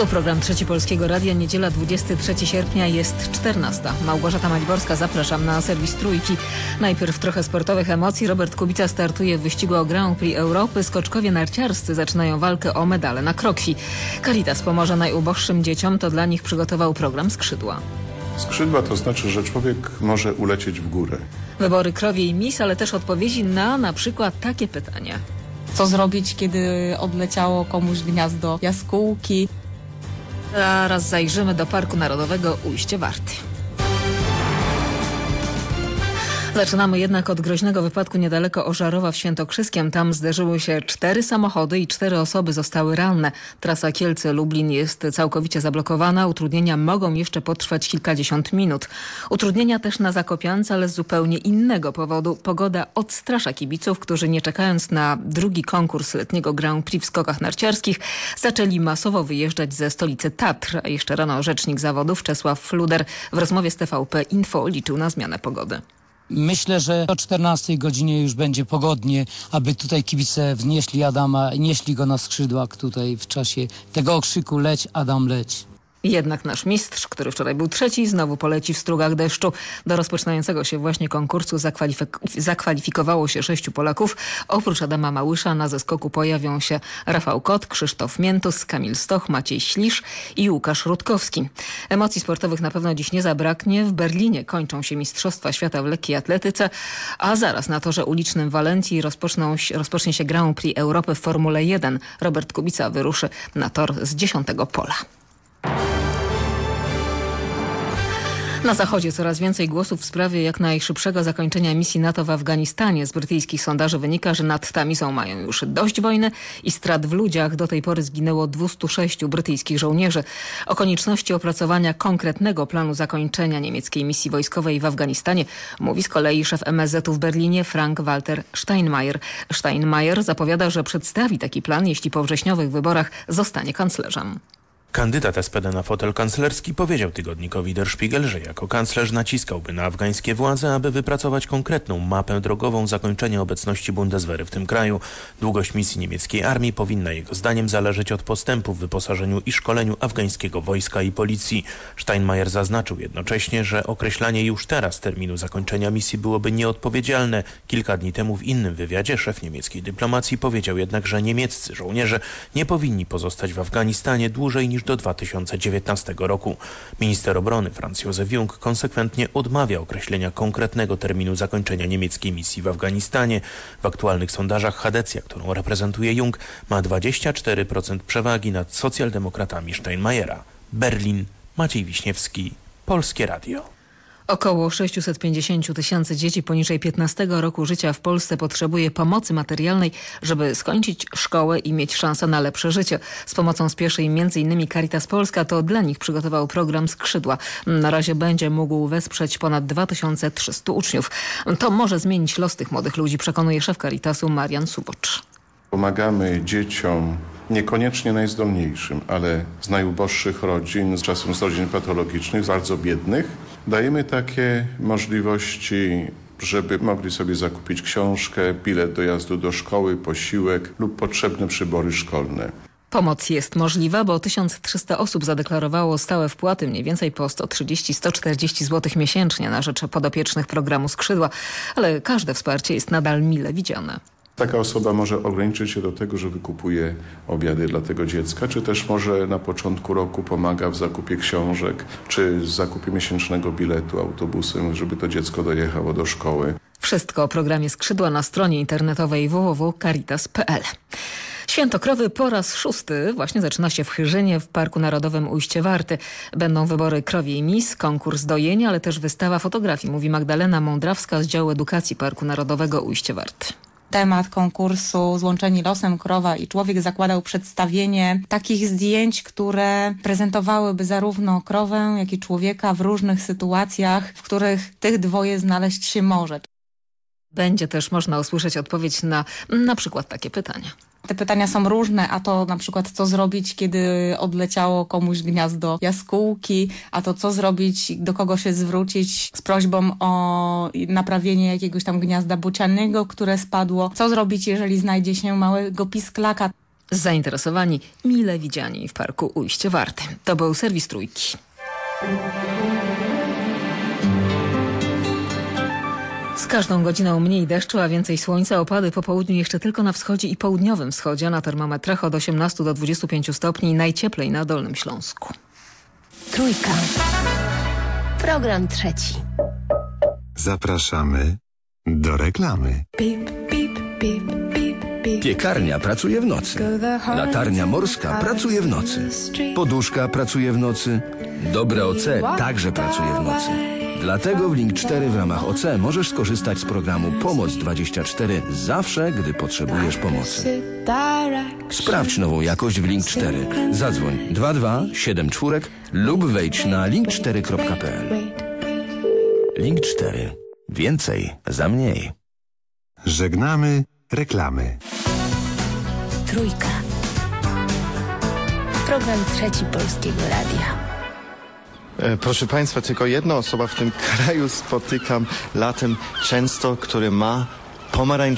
To program Trzeci Polskiego Radia, niedziela 23 sierpnia jest 14. Małgorzata Maćborska, zapraszam na serwis Trójki. Najpierw trochę sportowych emocji. Robert Kubica startuje w wyścigu o Grand Prix Europy. Skoczkowie narciarscy zaczynają walkę o medale na krokwi. Caritas pomoże najuboższym dzieciom, to dla nich przygotował program Skrzydła. Skrzydła to znaczy, że człowiek może ulecieć w górę. Wybory krowiej mis, ale też odpowiedzi na na przykład takie pytania. Co zrobić, kiedy odleciało komuś gniazdo jaskółki? Zaraz zajrzymy do Parku Narodowego Ujście Warty. Zaczynamy jednak od groźnego wypadku niedaleko Ożarowa w Świętokrzyskiem. Tam zderzyły się cztery samochody i cztery osoby zostały ranne. Trasa Kielce-Lublin jest całkowicie zablokowana. Utrudnienia mogą jeszcze potrwać kilkadziesiąt minut. Utrudnienia też na Zakopiance, ale z zupełnie innego powodu. Pogoda odstrasza kibiców, którzy nie czekając na drugi konkurs letniego Grand Prix w skokach narciarskich zaczęli masowo wyjeżdżać ze stolicy Tatr. A jeszcze rano rzecznik zawodów Czesław Fluder w rozmowie z TVP Info liczył na zmianę pogody. Myślę, że o 14 godzinie już będzie pogodnie, aby tutaj kibice wnieśli Adama, nieśli go na skrzydłach tutaj w czasie tego okrzyku leć Adam leć. Jednak nasz mistrz, który wczoraj był trzeci, znowu poleci w strugach deszczu. Do rozpoczynającego się właśnie konkursu zakwalifik zakwalifikowało się sześciu Polaków. Oprócz Adama Małysza na zeskoku pojawią się Rafał Kot, Krzysztof Miętus, Kamil Stoch, Maciej Ślisz i Łukasz Rutkowski. Emocji sportowych na pewno dziś nie zabraknie. W Berlinie kończą się Mistrzostwa Świata w lekkiej atletyce, a zaraz na torze ulicznym Walencji rozpoczną, rozpocznie się Grand Prix Europy w Formule 1. Robert Kubica wyruszy na tor z dziesiątego pola. Na Zachodzie coraz więcej głosów w sprawie jak najszybszego zakończenia misji NATO w Afganistanie. Z brytyjskich sondaży wynika, że nad Tamizą mają już dość wojny i strat w ludziach. Do tej pory zginęło 206 brytyjskich żołnierzy. O konieczności opracowania konkretnego planu zakończenia niemieckiej misji wojskowej w Afganistanie mówi z kolei szef MSZ-u w Berlinie Frank-Walter Steinmeier. Steinmeier zapowiada, że przedstawi taki plan, jeśli po wrześniowych wyborach zostanie kanclerzem. Kandydat SPD na fotel kanclerski powiedział tygodnikowi Der Spiegel, że jako kanclerz naciskałby na afgańskie władze, aby wypracować konkretną mapę drogową zakończenia obecności Bundeswehry w tym kraju. Długość misji niemieckiej armii powinna jego zdaniem zależeć od postępu w wyposażeniu i szkoleniu afgańskiego wojska i policji. Steinmeier zaznaczył jednocześnie, że określanie już teraz terminu zakończenia misji byłoby nieodpowiedzialne. Kilka dni temu w innym wywiadzie szef niemieckiej dyplomacji powiedział jednak, że niemieccy żołnierze nie powinni pozostać w Afganistanie dłużej niż niż do 2019 roku. Minister obrony Franz Józef Jung konsekwentnie odmawia określenia konkretnego terminu zakończenia niemieckiej misji w Afganistanie. W aktualnych sondażach Hadecja, którą reprezentuje Jung, ma 24% przewagi nad socjaldemokratami Steinmeiera. Berlin, Maciej Wiśniewski, Polskie Radio. Około 650 tysięcy dzieci poniżej 15 roku życia w Polsce potrzebuje pomocy materialnej, żeby skończyć szkołę i mieć szansę na lepsze życie. Z pomocą spieszy im m.in. Caritas Polska to dla nich przygotował program Skrzydła. Na razie będzie mógł wesprzeć ponad 2300 uczniów. To może zmienić los tych młodych ludzi, przekonuje szef Caritasu Marian Subocz. Pomagamy dzieciom niekoniecznie najzdolniejszym, ale z najuboższych rodzin, czasem z rodzin patologicznych, bardzo biednych. Dajemy takie możliwości żeby mogli sobie zakupić książkę, bilet dojazdu do szkoły, posiłek lub potrzebne przybory szkolne. Pomoc jest możliwa, bo 1300 osób zadeklarowało stałe wpłaty, mniej więcej po 130-140 zł miesięcznie na rzecz podopiecznych programu Skrzydła, ale każde wsparcie jest nadal mile widziane. Taka osoba może ograniczyć się do tego, że wykupuje obiady dla tego dziecka, czy też może na początku roku pomaga w zakupie książek, czy w zakupie miesięcznego biletu autobusem, żeby to dziecko dojechało do szkoły. Wszystko o programie Skrzydła na stronie internetowej www.caritas.pl. Święto krowy po raz szósty właśnie zaczyna się w Chyrzynie w Parku Narodowym Ujście Warty. Będą wybory krowiej mis, konkurs dojenia, ale też wystawa fotografii, mówi Magdalena Mądrawska z działu edukacji Parku Narodowego Ujście Warty temat konkursu Złączeni losem krowa i człowiek zakładał przedstawienie takich zdjęć, które prezentowałyby zarówno krowę, jak i człowieka w różnych sytuacjach, w których tych dwoje znaleźć się może. Będzie też można usłyszeć odpowiedź na na przykład takie pytania. Te pytania są różne, a to na przykład co zrobić, kiedy odleciało komuś gniazdo jaskółki, a to co zrobić, do kogo się zwrócić z prośbą o naprawienie jakiegoś tam gniazda bocianego, które spadło, co zrobić, jeżeli znajdzie się małego pisklaka. Zainteresowani, mile widziani w parku Ujście Warty. To był serwis Trójki. Z każdą godziną mniej deszczu, a więcej słońca. Opady po południu jeszcze tylko na wschodzie i południowym wschodzie. Na termometrach od 18 do 25 stopni. Najcieplej na Dolnym Śląsku. Trójka. Program trzeci. Zapraszamy do reklamy. Piekarnia pracuje w nocy. Latarnia morska pracuje w nocy. Poduszka pracuje w nocy. Dobre OC także pracuje w nocy. Dlatego w Link 4 w ramach OC możesz skorzystać z programu Pomoc 24 zawsze, gdy potrzebujesz pomocy. Sprawdź nową jakość w Link 4. Zadzwoń 22 74 lub wejdź na link4.pl. Link 4. Więcej za mniej. Żegnamy reklamy. Trójka. Program trzeci Polskiego Radia. E, Proszę Państwa, tylko jedna osoba w tym kraju spotykam latem często, który ma pomarańczowe